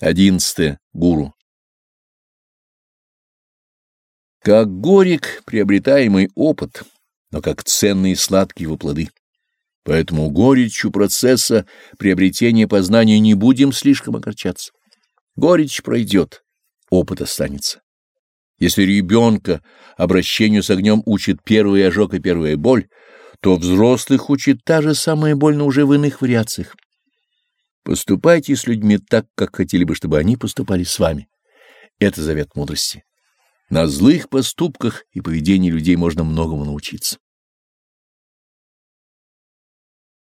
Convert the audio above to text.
Одиннадцатое. Гуру. Как горек приобретаемый опыт, но как ценные сладкие его плоды. Поэтому горечью процесса приобретения познания не будем слишком огорчаться. Горечь пройдет, опыт останется. Если ребенка обращению с огнем учит первый ожог и первая боль, то взрослых учит та же самая боль, но уже в иных вариациях. Поступайте с людьми так, как хотели бы, чтобы они поступали с вами. Это завет мудрости. На злых поступках и поведении людей можно многому научиться.